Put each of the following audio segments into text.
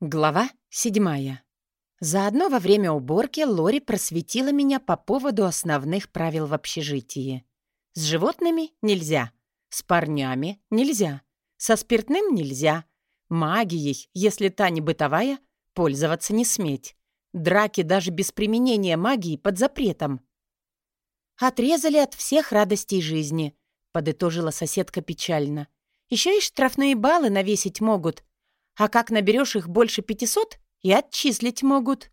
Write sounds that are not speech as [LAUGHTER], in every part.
Глава седьмая. Заодно во время уборки Лори просветила меня по поводу основных правил в общежитии. С животными нельзя, с парнями нельзя, со спиртным нельзя, магией, если та не бытовая, пользоваться не сметь. Драки даже без применения магии под запретом. «Отрезали от всех радостей жизни», — подытожила соседка печально. «Еще и штрафные баллы навесить могут, а как наберешь их больше пятисот, и отчислить могут».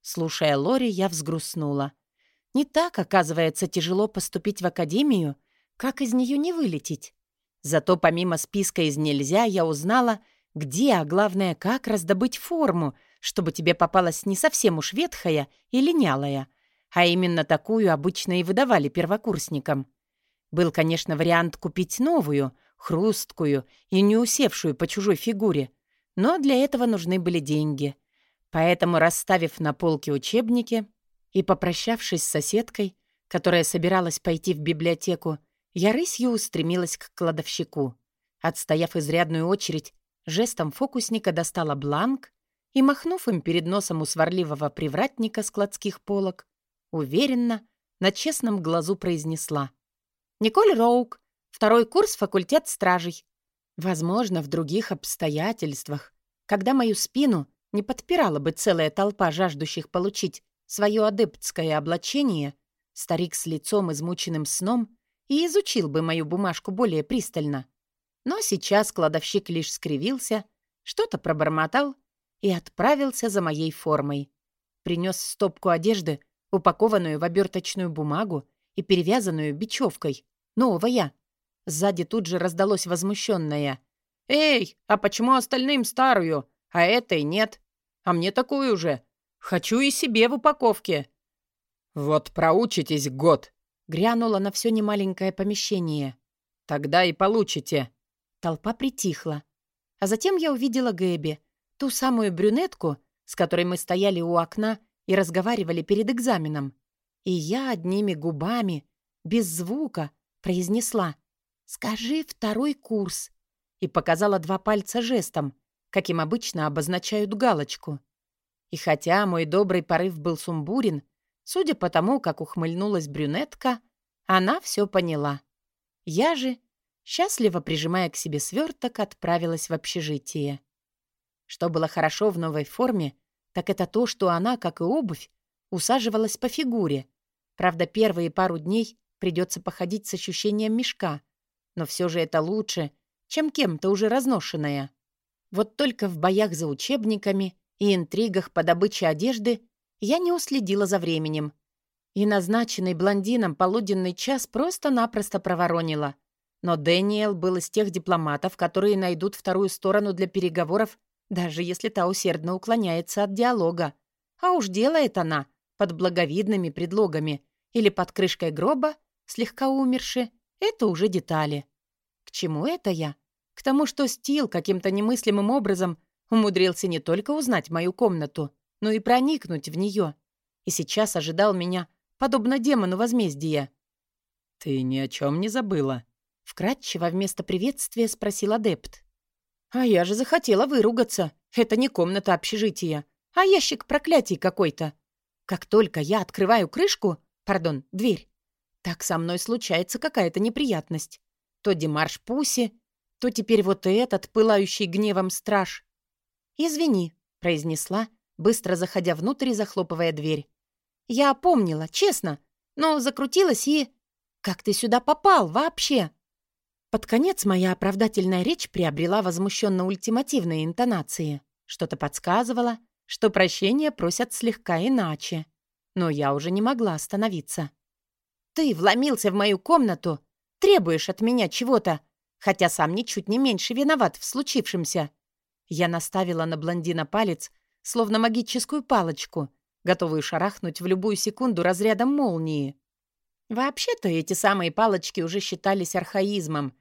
Слушая Лори, я взгрустнула. Не так, оказывается, тяжело поступить в академию, как из нее не вылететь. Зато помимо списка из «нельзя» я узнала, где, а главное, как раздобыть форму, чтобы тебе попалась не совсем уж ветхая и линялая, а именно такую обычно и выдавали первокурсникам. Был, конечно, вариант купить новую, хрусткую и не усевшую по чужой фигуре, но для этого нужны были деньги. Поэтому, расставив на полке учебники и попрощавшись с соседкой, которая собиралась пойти в библиотеку, я рысью устремилась к кладовщику. Отстояв изрядную очередь, жестом фокусника достала бланк и, махнув им перед носом у сварливого привратника складских полок, уверенно, на честном глазу произнесла. «Николь Роук, второй курс факультет стражей. Возможно, в других обстоятельствах, когда мою спину не подпирала бы целая толпа жаждущих получить свое адептское облачение, старик с лицом измученным сном и изучил бы мою бумажку более пристально. Но сейчас кладовщик лишь скривился, что-то пробормотал и отправился за моей формой. Принес стопку одежды, упакованную в оберточную бумагу и перевязанную бечевкой. Новая. Сзади тут же раздалось возмущенное. «Эй, а почему остальным старую, а этой нет? А мне такую же. Хочу и себе в упаковке». «Вот проучитесь год», — грянуло на все немаленькое помещение. «Тогда и получите». Толпа притихла. А затем я увидела Гэби, ту самую брюнетку, с которой мы стояли у окна и разговаривали перед экзаменом. И я одними губами, без звука, произнесла «Скажи второй курс» и показала два пальца жестом, каким обычно обозначают галочку. И хотя мой добрый порыв был сумбурен, судя по тому, как ухмыльнулась брюнетка, она все поняла. Я же, счастливо прижимая к себе сверток, отправилась в общежитие. Что было хорошо в новой форме, так это то, что она, как и обувь, усаживалась по фигуре. Правда, первые пару дней придется походить с ощущением мешка, но все же это лучше, чем кем-то уже разношенная. Вот только в боях за учебниками и интригах по добыче одежды я не уследила за временем. И назначенный блондином полуденный час просто-напросто проворонила. Но Дэниел был из тех дипломатов, которые найдут вторую сторону для переговоров, даже если та усердно уклоняется от диалога. А уж делает она под благовидными предлогами или под крышкой гроба, слегка умерши, это уже детали. К чему это я? К тому, что Стил каким-то немыслимым образом умудрился не только узнать мою комнату, но и проникнуть в нее. И сейчас ожидал меня, подобно демону возмездия. «Ты ни о чем не забыла?» Вкратчиво вместо приветствия спросил адепт. «А я же захотела выругаться. Это не комната общежития, а ящик проклятий какой-то. Как только я открываю крышку, пардон, дверь, так со мной случается какая-то неприятность. То Димарш Пуси, то теперь вот этот, пылающий гневом страж. «Извини», — произнесла, быстро заходя внутрь и захлопывая дверь. «Я опомнила, честно, но закрутилась и... Как ты сюда попал вообще?» Под конец моя оправдательная речь приобрела возмущенно-ультимативные интонации. Что-то подсказывало, что прощения просят слегка иначе. Но я уже не могла остановиться. Ты вломился в мою комнату, требуешь от меня чего-то, хотя сам ничуть не меньше виноват в случившемся. Я наставила на блондина палец, словно магическую палочку, готовую шарахнуть в любую секунду разрядом молнии. Вообще-то эти самые палочки уже считались архаизмом,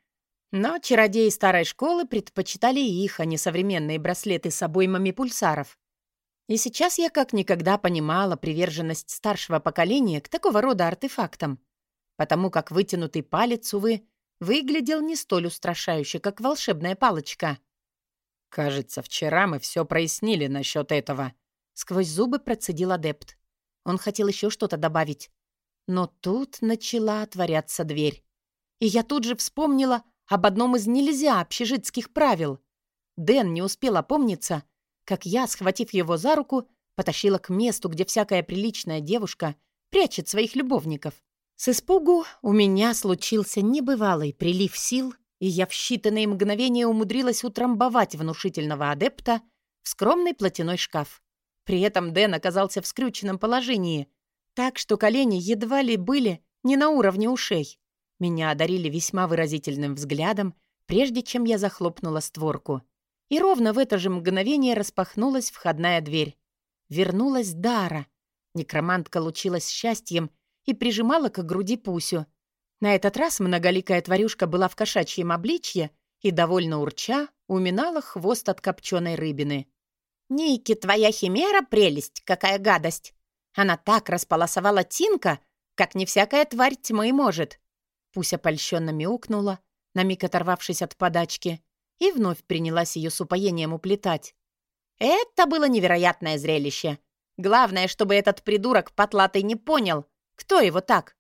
но чародеи старой школы предпочитали их, а не современные браслеты с обоймами пульсаров. И сейчас я как никогда понимала приверженность старшего поколения к такого рода артефактам, потому как вытянутый палец, увы, выглядел не столь устрашающе, как волшебная палочка. «Кажется, вчера мы все прояснили насчет этого», — сквозь зубы процедил адепт. Он хотел еще что-то добавить. Но тут начала отворяться дверь. И я тут же вспомнила об одном из нельзя общежитских правил. Дэн не успел опомниться, как я, схватив его за руку, потащила к месту, где всякая приличная девушка прячет своих любовников. С испугу у меня случился небывалый прилив сил, и я в считанные мгновения умудрилась утрамбовать внушительного адепта в скромный платяной шкаф. При этом Дэн оказался в скрюченном положении, так что колени едва ли были не на уровне ушей. Меня одарили весьма выразительным взглядом, прежде чем я захлопнула створку. И ровно в это же мгновение распахнулась входная дверь. Вернулась Дара. Некромантка лучилась счастьем и прижимала к груди Пусю. На этот раз многоликая тварюшка была в кошачьем обличье и, довольно урча, уминала хвост от копченой рыбины. «Ники, твоя химера — прелесть, какая гадость! Она так располосовала Тинка, как не всякая тварь тьмы может!» Пуся польщенно мяукнула, на миг оторвавшись от подачки, и вновь принялась ее с упоением уплетать. Это было невероятное зрелище. Главное, чтобы этот придурок потлатый не понял, кто его так.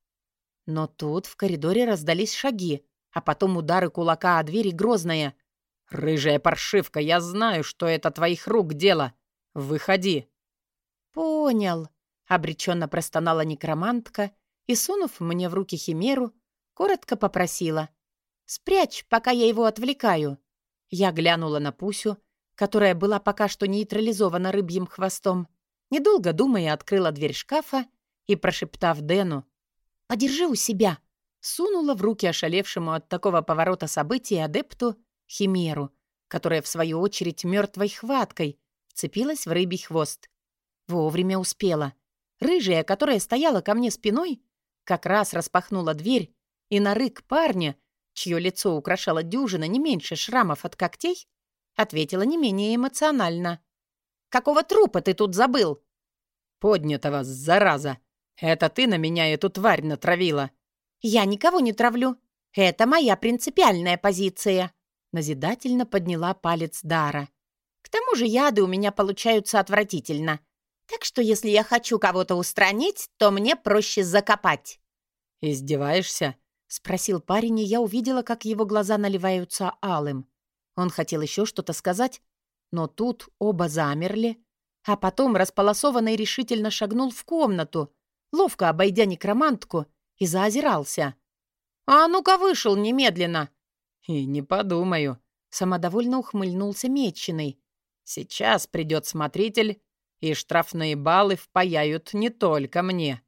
Но тут в коридоре раздались шаги, а потом удары кулака о дверь и грозная. «Рыжая паршивка, я знаю, что это твоих рук дело. Выходи». «Понял», — обреченно простонала некромантка и, сунув мне в руки химеру, коротко попросила. «Спрячь, пока я его отвлекаю». Я глянула на Пусю, которая была пока что нейтрализована рыбьим хвостом, недолго думая, открыла дверь шкафа и, прошептав Дэну, «Подержи у себя», сунула в руки ошалевшему от такого поворота событий адепту химеру, которая, в свою очередь, мертвой хваткой вцепилась в рыбий хвост. Вовремя успела. Рыжая, которая стояла ко мне спиной, как раз распахнула дверь, и на рык парня, чье лицо украшало дюжина не меньше шрамов от когтей, ответила не менее эмоционально. «Какого трупа ты тут забыл?» «Поднятого, зараза! Это ты на меня эту тварь натравила!» «Я никого не травлю. Это моя принципиальная позиция!» Назидательно подняла палец Дара. «К тому же яды у меня получаются отвратительно. Так что если я хочу кого-то устранить, то мне проще закопать». «Издеваешься?» — спросил парень, и я увидела, как его глаза наливаются алым. Он хотел еще что-то сказать, но тут оба замерли, а потом располосованный решительно шагнул в комнату, ловко обойдя некромантку, и заозирался. «А ну-ка вышел немедленно!» «И не подумаю», — самодовольно ухмыльнулся Меченый. «Сейчас придет смотритель, и штрафные баллы впаяют не только мне».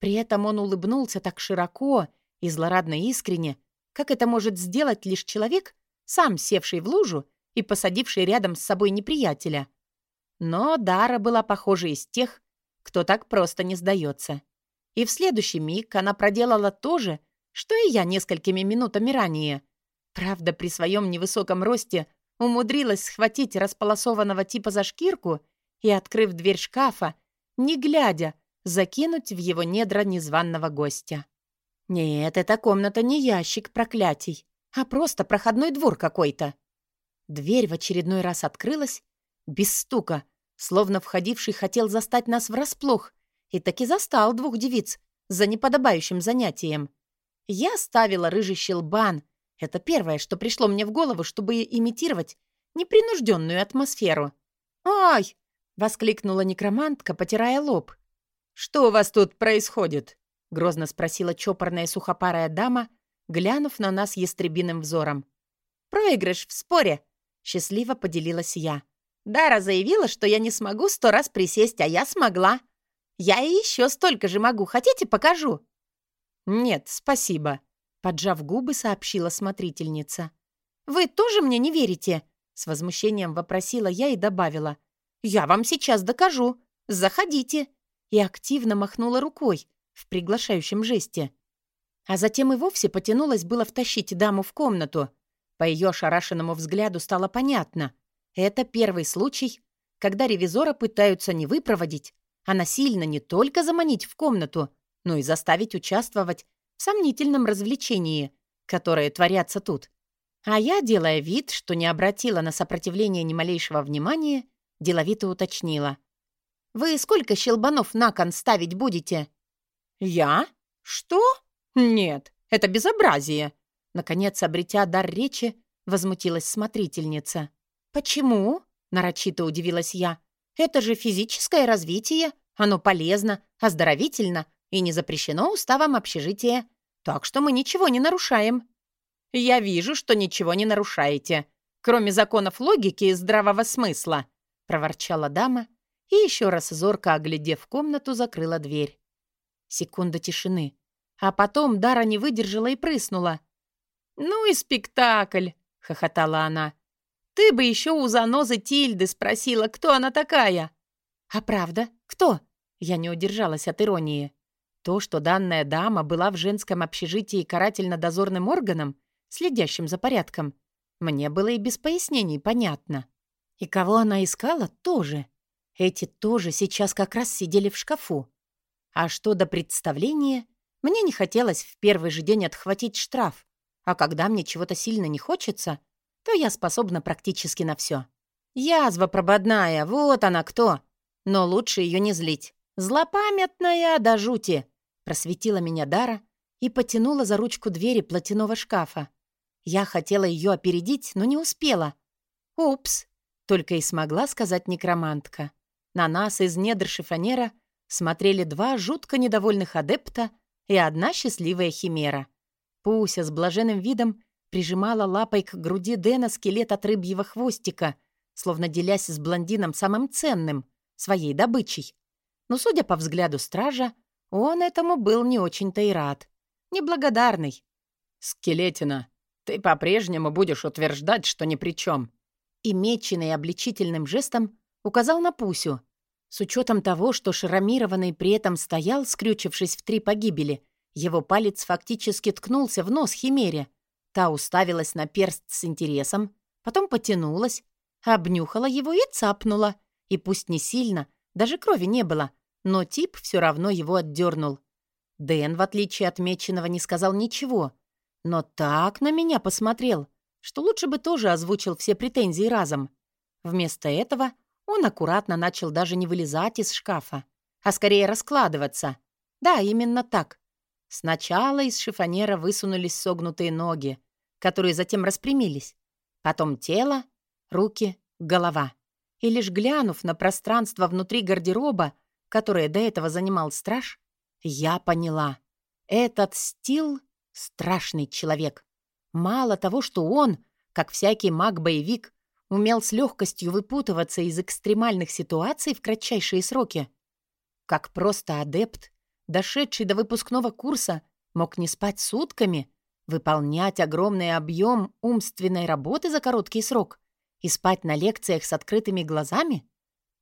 При этом он улыбнулся так широко и злорадно искренне, как это может сделать лишь человек, сам севший в лужу и посадивший рядом с собой неприятеля. Но Дара была похожа из тех, кто так просто не сдается. И в следующий миг она проделала то же, что и я несколькими минутами ранее. Правда, при своем невысоком росте умудрилась схватить располосованного типа за шкирку и, открыв дверь шкафа, не глядя, закинуть в его недра незваного гостя. Нет, эта комната не ящик проклятий а просто проходной двор какой-то. Дверь в очередной раз открылась, без стука, словно входивший хотел застать нас врасплох, и таки застал двух девиц за неподобающим занятием. Я ставила рыжий щелбан. Это первое, что пришло мне в голову, чтобы имитировать непринужденную атмосферу. «Ай!» — воскликнула некромантка, потирая лоб. «Что у вас тут происходит?» — грозно спросила чопорная сухопарая дама, глянув на нас ястребиным взором. «Проигрыш в споре!» — счастливо поделилась я. «Дара заявила, что я не смогу сто раз присесть, а я смогла. Я и еще столько же могу. Хотите, покажу?» «Нет, спасибо», — поджав губы, сообщила смотрительница. «Вы тоже мне не верите?» — с возмущением вопросила я и добавила. «Я вам сейчас докажу. Заходите!» И активно махнула рукой в приглашающем жесте. А затем и вовсе потянулась было втащить даму в комнату. По ее ошарашенному взгляду стало понятно. Это первый случай, когда ревизора пытаются не выпроводить, а насильно не только заманить в комнату, но и заставить участвовать в сомнительном развлечении, которое творятся тут. А я, делая вид, что не обратила на сопротивление ни малейшего внимания, деловито уточнила. «Вы сколько щелбанов на кон ставить будете?» «Я? Что? Нет, это безобразие!» Наконец, обретя дар речи, возмутилась смотрительница. «Почему?» — нарочито удивилась я. «Это же физическое развитие. Оно полезно, оздоровительно и не запрещено уставом общежития. Так что мы ничего не нарушаем». «Я вижу, что ничего не нарушаете, кроме законов логики и здравого смысла», — проворчала дама и, еще раз зорко оглядев комнату, закрыла дверь. Секунда тишины. А потом Дара не выдержала и прыснула. «Ну и спектакль!» — хохотала она. «Ты бы еще у занозы Тильды спросила, кто она такая!» «А правда? Кто?» Я не удержалась от иронии. То, что данная дама была в женском общежитии карательно-дозорным органом, следящим за порядком, мне было и без пояснений понятно. И кого она искала, тоже. Эти тоже сейчас как раз сидели в шкафу. А что до представления, мне не хотелось в первый же день отхватить штраф, а когда мне чего-то сильно не хочется, то я способна практически на все. Язва прободная, вот она кто. Но лучше ее не злить. Злопамятная до жути. Просветила меня Дара и потянула за ручку двери платяного шкафа. Я хотела ее опередить, но не успела. «Упс!» — только и смогла сказать некромантка. На нас из недр шифонера смотрели два жутко недовольных адепта и одна счастливая химера — Пуся с блаженным видом прижимала лапой к груди Дэна скелет от рыбьего хвостика, словно делясь с блондином самым ценным, своей добычей. Но, судя по взгляду стража, он этому был не очень-то и рад. Неблагодарный. «Скелетина, ты по-прежнему будешь утверждать, что ни при чем. И меченый обличительным жестом указал на Пусю. С учетом того, что шрамированный при этом стоял, скрючившись в три погибели, его палец фактически ткнулся в нос Химере. Та уставилась на перст с интересом, потом потянулась, обнюхала его и цапнула. И пусть не сильно, даже крови не было, но тип все равно его отдернул. Дэн, в отличие от Меченого, не сказал ничего, но так на меня посмотрел, что лучше бы тоже озвучил все претензии разом. Вместо этого он аккуратно начал даже не вылезать из шкафа, а скорее раскладываться. Да, именно так. Сначала из шифонера высунулись согнутые ноги, которые затем распрямились. Потом тело, руки, голова. И лишь глянув на пространство внутри гардероба, которое до этого занимал страж, я поняла. Этот стил — страшный человек. Мало того, что он, как всякий маг-боевик, умел с легкостью выпутываться из экстремальных ситуаций в кратчайшие сроки, как просто адепт дошедший до выпускного курса, мог не спать сутками, выполнять огромный объем умственной работы за короткий срок и спать на лекциях с открытыми глазами?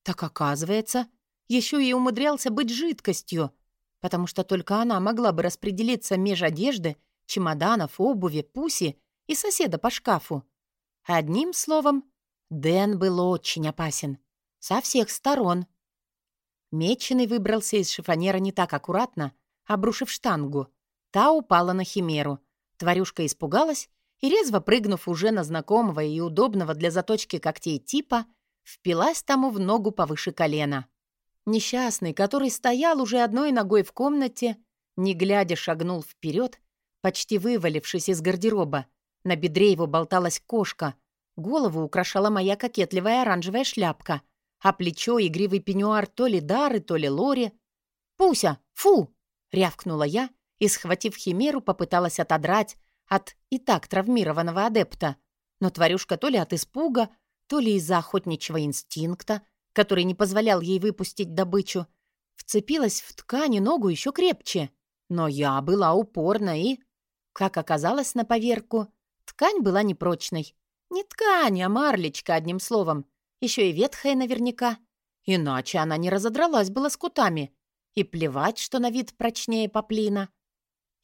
Так оказывается, еще и умудрялся быть жидкостью, потому что только она могла бы распределиться меж одежды, чемоданов, обуви, пуси и соседа по шкафу. Одним словом, Дэн был очень опасен. Со всех сторон. Меченый выбрался из шифонера не так аккуратно, обрушив штангу. Та упала на химеру. Тварюшка испугалась и, резво прыгнув уже на знакомого и удобного для заточки когтей типа, впилась тому в ногу повыше колена. Несчастный, который стоял уже одной ногой в комнате, не глядя шагнул вперед, почти вывалившись из гардероба. На бедре его болталась кошка. Голову украшала моя кокетливая оранжевая шляпка — а плечо игривый пеньюар то ли Дары, то ли Лори. «Пуся! Фу!» — рявкнула я и, схватив химеру, попыталась отодрать от и так травмированного адепта. Но тварюшка то ли от испуга, то ли из-за охотничьего инстинкта, который не позволял ей выпустить добычу, вцепилась в ткань и ногу еще крепче. Но я была упорна и... Как оказалось на поверку, ткань была непрочной. Не ткань, а марлечка, одним словом. Еще и ветхая наверняка. Иначе она не разодралась бы лоскутами. И плевать, что на вид прочнее поплина.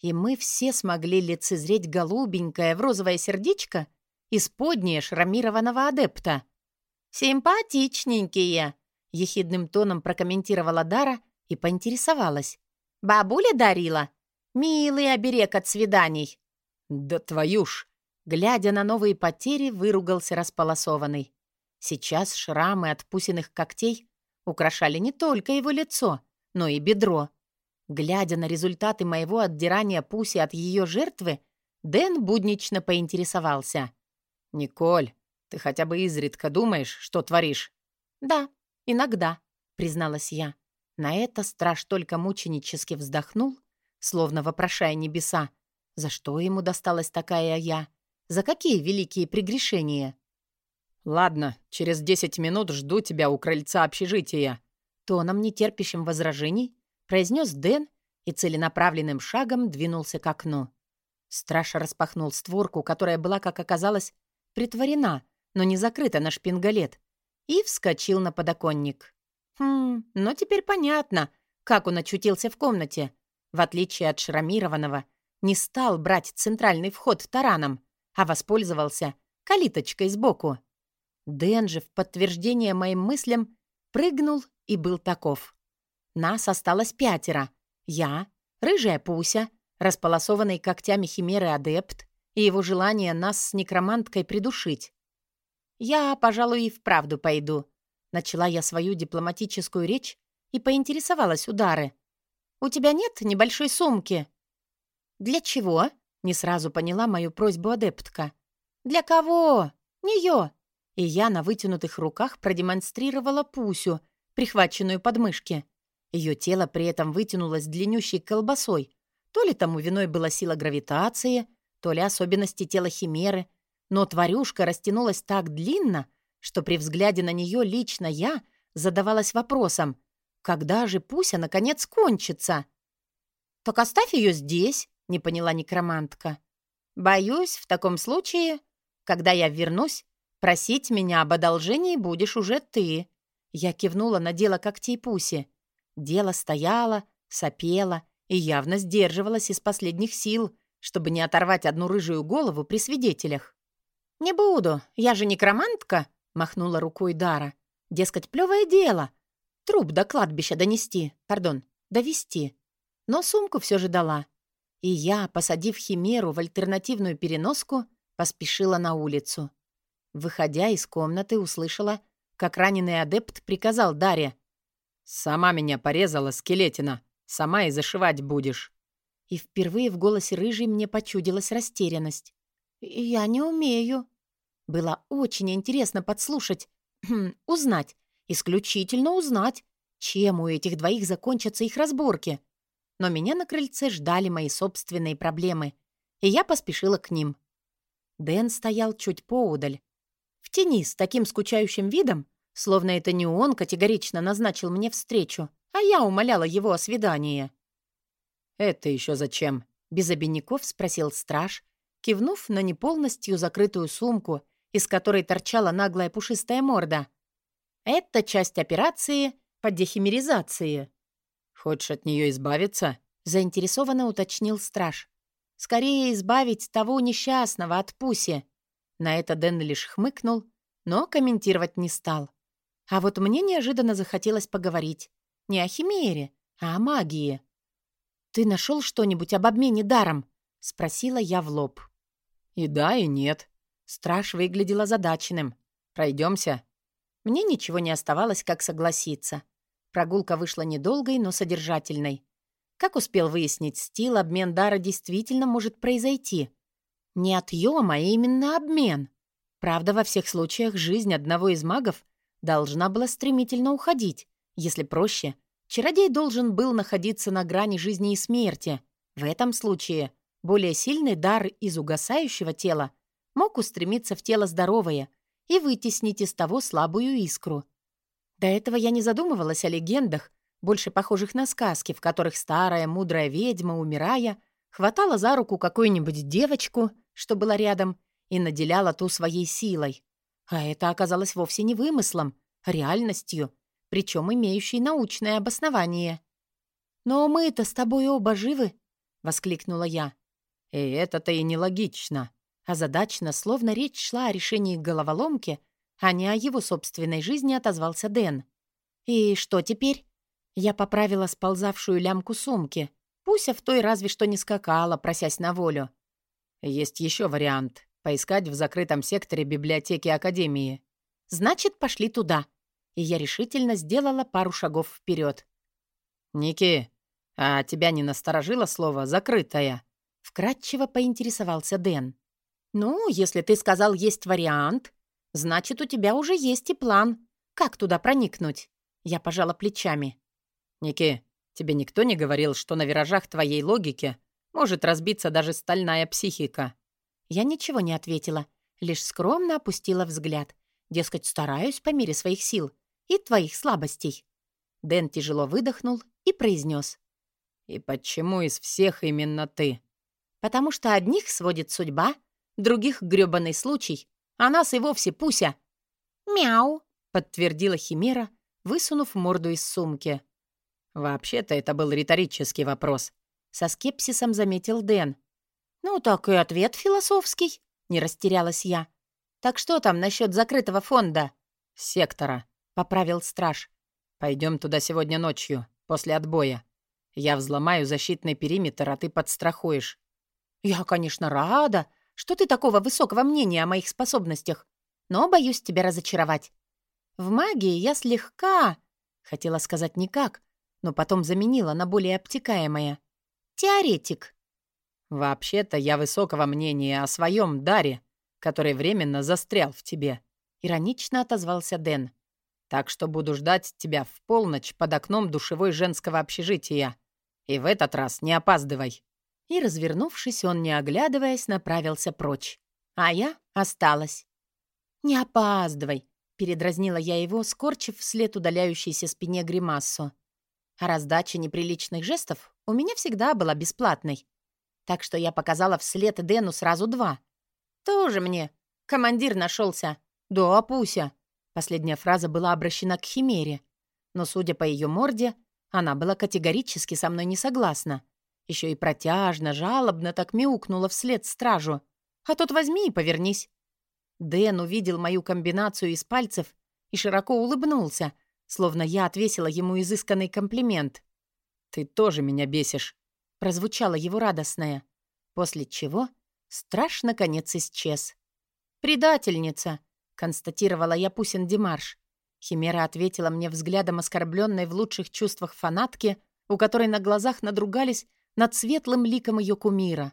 И мы все смогли лицезреть голубенькое в розовое сердечко исподнее шрамированного адепта. «Симпатичненькие!» — ехидным тоном прокомментировала Дара и поинтересовалась. «Бабуля дарила? Милый оберег от свиданий!» «Да твою ж!» Глядя на новые потери, выругался располосованный. Сейчас шрамы от пусиных когтей украшали не только его лицо, но и бедро. Глядя на результаты моего отдирания Пуси от ее жертвы, Дэн буднично поинтересовался. «Николь, ты хотя бы изредка думаешь, что творишь?» «Да, иногда», — призналась я. На это страж только мученически вздохнул, словно вопрошая небеса. За что ему досталась такая я? За какие великие прегрешения? «Ладно, через десять минут жду тебя у крыльца общежития», тоном, нетерпящим возражений, произнес Дэн и целенаправленным шагом двинулся к окну. Страж распахнул створку, которая была, как оказалось, притворена, но не закрыта на шпингалет, и вскочил на подоконник. Хм, но теперь понятно, как он очутился в комнате. В отличие от шрамированного, не стал брать центральный вход тараном, а воспользовался калиточкой сбоку. Дэн же в подтверждение моим мыслям прыгнул и был таков. Нас осталось пятеро. Я, рыжая Пуся, располосованный когтями химеры адепт и его желание нас с некроманткой придушить. «Я, пожалуй, и вправду пойду», — начала я свою дипломатическую речь и поинтересовалась удары. «У тебя нет небольшой сумки?» «Для чего?» — не сразу поняла мою просьбу адептка. «Для кого? Неё!» И я на вытянутых руках продемонстрировала Пусю, прихваченную под мышки. Ее тело при этом вытянулось длиннющей колбасой, то ли тому виной была сила гравитации, то ли особенности тела химеры, но тварюшка растянулась так длинно, что при взгляде на нее лично я задавалась вопросом, когда же Пуся наконец кончится? «Так оставь ее здесь», — не поняла некромантка. «Боюсь, в таком случае, когда я вернусь, просить меня об одолжении будешь уже ты». Я кивнула на дело когтей Пуси. Дело стояло, сопело, и явно сдерживалась из последних сил, чтобы не оторвать одну рыжую голову при свидетелях. «Не буду, я же некромантка», — махнула рукой Дара. «Дескать, плевое дело. Труп до кладбища донести, пардон, довести. Но сумку все же дала. И я, посадив химеру в альтернативную переноску, поспешила на улицу. Выходя из комнаты, услышала, как раненый адепт приказал Даре. «Сама меня порезала, скелетина. Сама и зашивать будешь». И впервые в голосе рыжей мне почудилась растерянность. «Я не умею». Было очень интересно подслушать, [CLEARS THROAT] хм, узнать, исключительно узнать, чем у этих двоих закончатся их разборки. Но меня на крыльце ждали мои собственные проблемы, и я поспешила к ним. Дэн стоял чуть поудаль, в тени с таким скучающим видом, словно это не он категорично назначил мне встречу, а я умоляла его о свидании. «Это еще зачем?» — без обиняков спросил страж, кивнув на неполностью закрытую сумку, из которой торчала наглая пушистая морда. «Это часть операции по дехимеризации». «Хочешь от нее избавиться?» — заинтересованно уточнил страж. «Скорее избавить того несчастного от Пуси». На это Дэн лишь хмыкнул, но комментировать не стал. А вот мне неожиданно захотелось поговорить. Не о химере, а о магии. «Ты нашел что-нибудь об обмене даром?» — спросила я в лоб. «И да, и нет». Страж выглядел озадаченным. «Пройдемся?» Мне ничего не оставалось, как согласиться. Прогулка вышла недолгой, но содержательной. Как успел выяснить Стил, обмен дара действительно может произойти. Не отъем, а именно обмен. Правда, во всех случаях жизнь одного из магов должна была стремительно уходить. Если проще, чародей должен был находиться на грани жизни и смерти. В этом случае более сильный дар из угасающего тела мог устремиться в тело здоровое и вытеснить из того слабую искру. До этого я не задумывалась о легендах, больше похожих на сказки, в которых старая мудрая ведьма, умирая, хватала за руку какую-нибудь девочку, что была рядом, и наделяла ту своей силой. А это оказалось вовсе не вымыслом, а реальностью, причем имеющей научное обоснование. «Но мы-то с тобой оба живы!» — воскликнула я. «И это-то и нелогично!» Озадачно, словно речь шла о решении головоломки, а не о его собственной жизни, отозвался Дэн. «И что теперь?» Я поправила сползавшую лямку сумки. Пуся в той разве что не скакала, просясь на волю. «Есть еще вариант», Поискать в закрытом секторе библиотеки Академии. Значит, пошли туда. И я решительно сделала пару шагов вперед. «Ники, а тебя не насторожило слово «закрытая»?» Вкратчиво поинтересовался Дэн. «Ну, если ты сказал, есть вариант, значит, у тебя уже есть и план. Как туда проникнуть?» Я пожала плечами. «Ники, тебе никто не говорил, что на виражах твоей логики может разбиться даже стальная психика?» Я ничего не ответила, лишь скромно опустила взгляд. Дескать, стараюсь по мере своих сил и твоих слабостей. Дэн тяжело выдохнул и произнес. «И почему из всех именно ты?» «Потому что одних сводит судьба, других — грёбаный случай, а нас и вовсе Пуся». «Мяу», — подтвердила Химера, высунув морду из сумки. «Вообще-то это был риторический вопрос», — со скепсисом заметил Дэн. «Ну, так и ответ философский», — не растерялась я. «Так что там насчет закрытого фонда?» «Сектора», — поправил страж. Пойдем туда сегодня ночью, после отбоя. Я взломаю защитный периметр, а ты подстрахуешь». «Я, конечно, рада, что ты такого высокого мнения о моих способностях, но боюсь тебя разочаровать. В магии я слегка...» Хотела сказать никак, но потом заменила на более обтекаемое. «Теоретик». «Вообще-то я высокого мнения о своем даре, который временно застрял в тебе», — иронично отозвался Дэн. «Так что буду ждать тебя в полночь под окном душевой женского общежития. И в этот раз не опаздывай». И, развернувшись, он, не оглядываясь, направился прочь. А я осталась. «Не опаздывай», — передразнила я его, скорчив вслед удаляющейся спине гримассу. А раздача неприличных жестов у меня всегда была бесплатной. Так что я показала вслед Дэну сразу два. «Тоже мне. Командир нашелся. Да, Пуся». Последняя фраза была обращена к Химере. Но, судя по ее морде, она была категорически со мной не согласна. Еще и протяжно, жалобно так мяукнула вслед стражу. «А тут возьми и повернись». Дэн увидел мою комбинацию из пальцев и широко улыбнулся, словно я отвесила ему изысканный комплимент. «Ты тоже меня бесишь», прозвучало его радостное, после чего страш наконец исчез. «Предательница!» — констатировала я Пусин Демарш. Химера ответила мне взглядом оскорбленной в лучших чувствах фанатки, у которой на глазах надругались над светлым ликом ее кумира.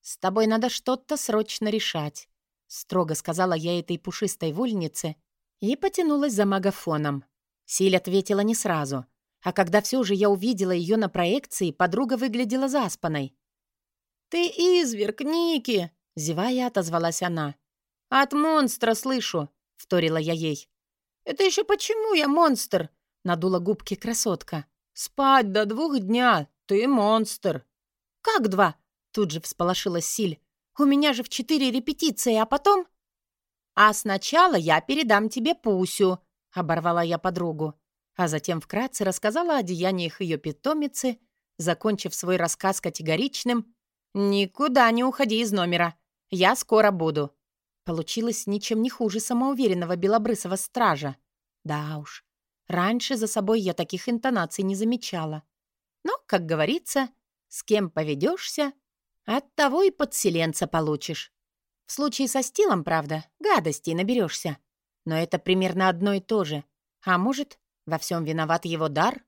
«С тобой надо что-то срочно решать», — строго сказала я этой пушистой вольнице и потянулась за магафоном. Силь ответила не сразу. А когда все же я увидела ее на проекции, подруга выглядела заспанной. «Ты изверг, Ники!» — зевая, отозвалась она. «От монстра слышу!» — вторила я ей. «Это еще почему я монстр?» — надула губки красотка. «Спать до двух дня! Ты монстр!» «Как два?» — тут же всполошилась Силь. «У меня же в четыре репетиции, а потом...» «А сначала я передам тебе Пусю», — оборвала я подругу а затем вкратце рассказала о деяниях ее питомицы, закончив свой рассказ категоричным «Никуда не уходи из номера. Я скоро буду». Получилось ничем не хуже самоуверенного белобрысого стража. Да уж, раньше за собой я таких интонаций не замечала. Но, как говорится, с кем поведешься, от того и подселенца получишь. В случае со стилом, правда, гадостей наберешься. Но это примерно одно и то же. А может, во всем виноват его дар?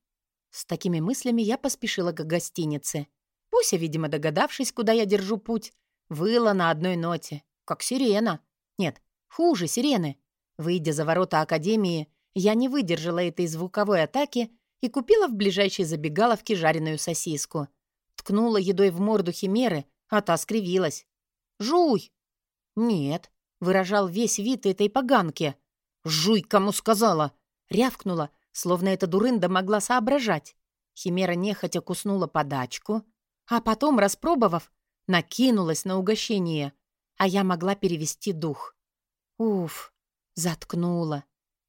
С такими мыслями я поспешила к гостинице. Пуся, видимо, догадавшись, куда я держу путь, выла на одной ноте, как сирена. Нет, хуже сирены. Выйдя за ворота Академии, я не выдержала этой звуковой атаки и купила в ближайшей забегаловке жареную сосиску. Ткнула едой в морду химеры, а та скривилась. «Жуй!» «Нет», — выражал весь вид этой поганки. «Жуй, кому сказала!» — рявкнула, словно эта дурында могла соображать. Химера нехотя куснула подачку, а потом, распробовав, накинулась на угощение, а я могла перевести дух. Уф, заткнула.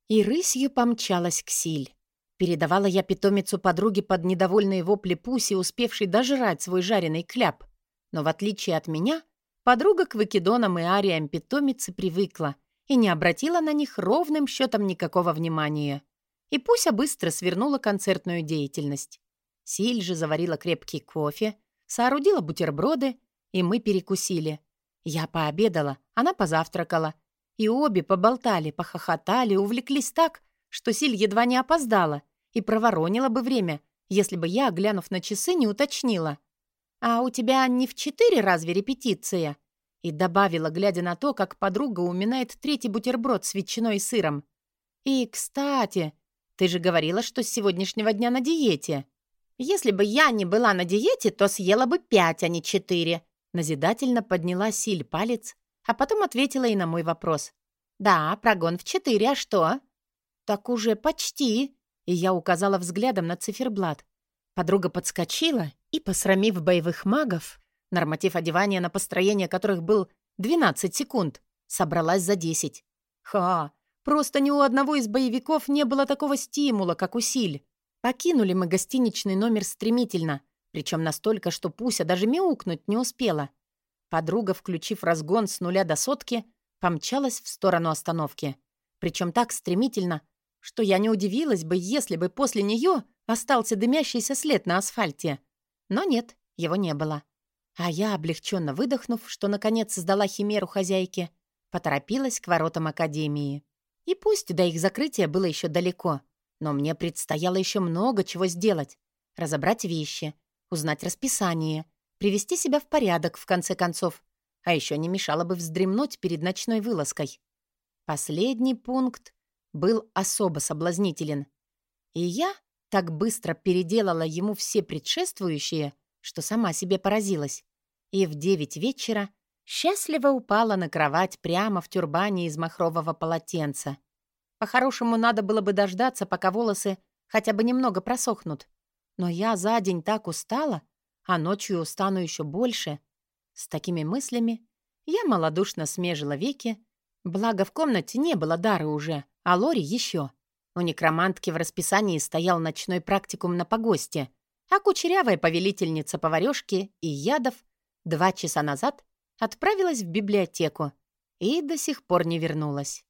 И рысью помчалась к Силь. Передавала я питомицу подруге под недовольные вопли Пуси, успевшей дожрать свой жареный кляп. Но в отличие от меня, подруга к выкидонам и ариям питомицы привыкла и не обратила на них ровным счетом никакого внимания и Пуся быстро свернула концертную деятельность. Силь же заварила крепкий кофе, соорудила бутерброды, и мы перекусили. Я пообедала, она позавтракала. И обе поболтали, похохотали, увлеклись так, что Силь едва не опоздала и проворонила бы время, если бы я, глянув на часы, не уточнила. «А у тебя не в четыре разве репетиция?» И добавила, глядя на то, как подруга уминает третий бутерброд с ветчиной и сыром. «И, кстати, ты же говорила, что с сегодняшнего дня на диете». «Если бы я не была на диете, то съела бы пять, а не четыре», назидательно подняла Силь палец, а потом ответила и на мой вопрос. «Да, прогон в четыре, а что?» «Так уже почти», и я указала взглядом на циферблат. Подруга подскочила и, посрамив боевых магов, норматив одевания на построение которых был 12 секунд, собралась за 10. Ха! Просто ни у одного из боевиков не было такого стимула, как у. Покинули мы гостиничный номер стремительно, причем настолько, что Пуся даже мяукнуть не успела. Подруга, включив разгон с нуля до сотки, помчалась в сторону остановки. Причем так стремительно, что я не удивилась бы, если бы после нее остался дымящийся след на асфальте. Но нет, его не было. А я, облегченно выдохнув, что наконец сдала химеру хозяйке, поторопилась к воротам академии. И пусть до их закрытия было еще далеко, но мне предстояло еще много чего сделать. Разобрать вещи, узнать расписание, привести себя в порядок, в конце концов. А еще не мешало бы вздремнуть перед ночной вылазкой. Последний пункт был особо соблазнителен. И я так быстро переделала ему все предшествующие, что сама себе поразилась. И в девять вечера счастливо упала на кровать прямо в тюрбане из махрового полотенца. По-хорошему, надо было бы дождаться, пока волосы хотя бы немного просохнут. Но я за день так устала, а ночью устану еще больше. С такими мыслями я малодушно смежила веки, благо в комнате не было дары уже, а Лори еще. У некромантки в расписании стоял ночной практикум на погосте, а кучерявая повелительница поварёшки и ядов два часа назад отправилась в библиотеку и до сих пор не вернулась.